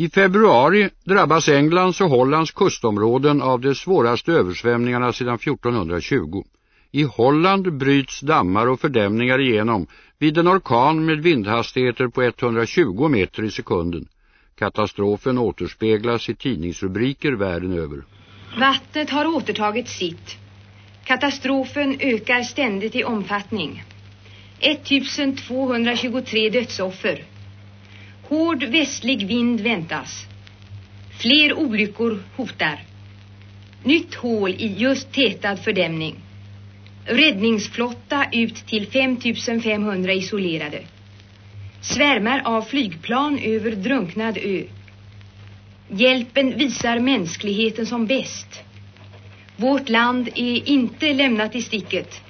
I februari drabbas Englands och Hollands kustområden av de svåraste översvämningarna sedan 1420. I Holland bryts dammar och fördämningar igenom vid en orkan med vindhastigheter på 120 meter i sekunden. Katastrofen återspeglas i tidningsrubriker världen över. Vattnet har återtagit sitt. Katastrofen ökar ständigt i omfattning. 1223 dödsoffer. Hård västlig vind väntas. Fler olyckor hotar. Nytt hål i just tätad fördämning. Räddningsflotta ut till 5500 isolerade. Svärmar av flygplan över drunknad ö. Hjälpen visar mänskligheten som bäst. Vårt land är inte lämnat i sticket.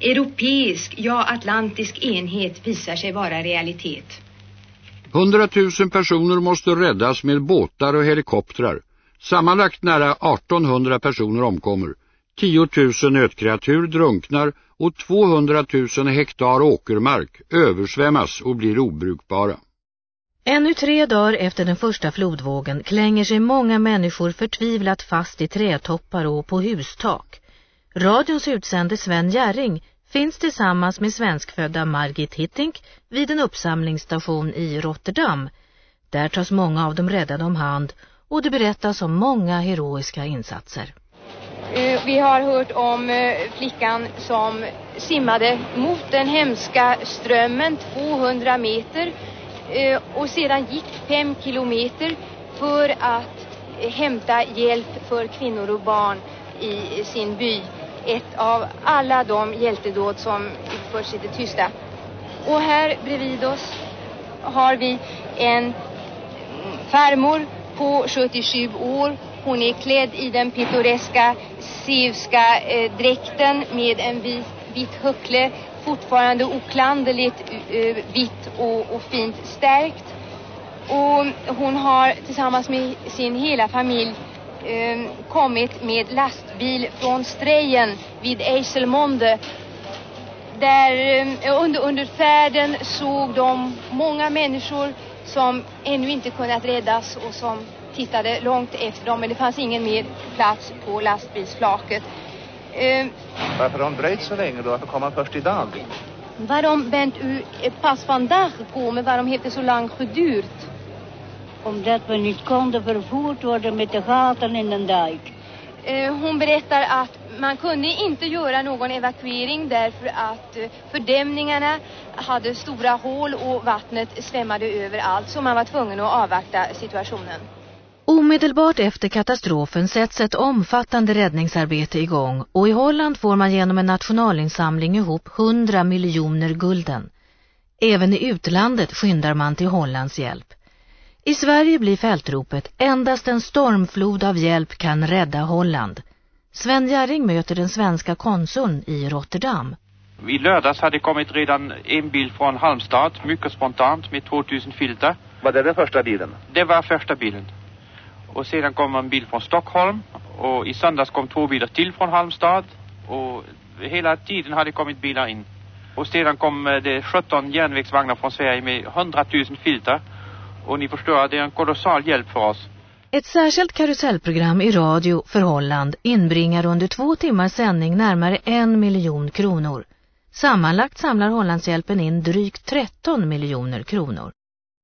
Europeisk, ja atlantisk enhet visar sig vara realitet. Hundratusen personer måste räddas med båtar och helikoptrar. Sammanlagt nära 1800 personer omkommer. 10 000 nötkreatur drunknar och 200 000 hektar åkermark översvämmas och blir obrukbara. Ännu tre dagar efter den första flodvågen klänger sig många människor förtvivlat fast i trätoppar och på hustak. Radions utsände Sven Gäring finns tillsammans med svenskfödda Margit Hittink vid en uppsamlingsstation i Rotterdam. Där tas många av de räddade om hand och det berättas om många heroiska insatser. Eh, vi har hört om eh, flickan som simmade mot den hemska strömmen 200 meter eh, och sedan gick fem kilometer för att hämta hjälp för kvinnor och barn i sin by ett av alla de hjältedåd som utförs i det tysta. Och här bredvid oss har vi en farmor på 77 år. Hon är klädd i den pittoreska sivska eh, dräkten med en vit, vit huckle, fortfarande oklanderligt eh, vitt och, och fint stärkt. Och hon har tillsammans med sin hela familj eh, kommit med lastbil från Strejen vid Eiselmonde. Där eh, under, under färden såg de många människor som ännu inte kunnat räddas och som tittade långt efter dem men det fanns ingen mer plats på lastbilsflaket. Eh, Varför har de dröjt så länge då? Varför kom han först idag? Waarom bent u pas vandaag gekomen? Waarom heeft het zo lang geduurd? Omdat we niet konden vervoerd worden met de gaten in de dijk. Eh, hon berättar att man kunde inte göra någon evakuering därför att eh, fördämningarna hade stora hål och vattnet svämmade överallt så man var tvungen att avvakta situationen. Omedelbart efter katastrofen sätts ett omfattande räddningsarbete igång och i Holland får man genom en nationalinsamling ihop 100 miljoner gulden. Även i utlandet skyndar man till Hollands hjälp. I Sverige blir fältropet endast en stormflod av hjälp kan rädda Holland. Sven Gärring möter den svenska konsuln i Rotterdam. I lördags hade kommit redan en bil från Halmstad, mycket spontant med 2000 filter. Var det den första bilen? Det var första bilen. Och sedan kom en bil från Stockholm och i söndags kom två bilar till från Halmstad och hela tiden hade kommit bilar in. Och sedan kom eh, det 17 järnvägsvagnar från Sverige med 100 000 filter och ni förstår att det är en kolossal hjälp för oss. Ett särskilt karusellprogram i radio för Holland inbringar under två timmars sändning närmare en miljon kronor. Sammanlagt samlar Hollandshjälpen in drygt 13 miljoner kronor.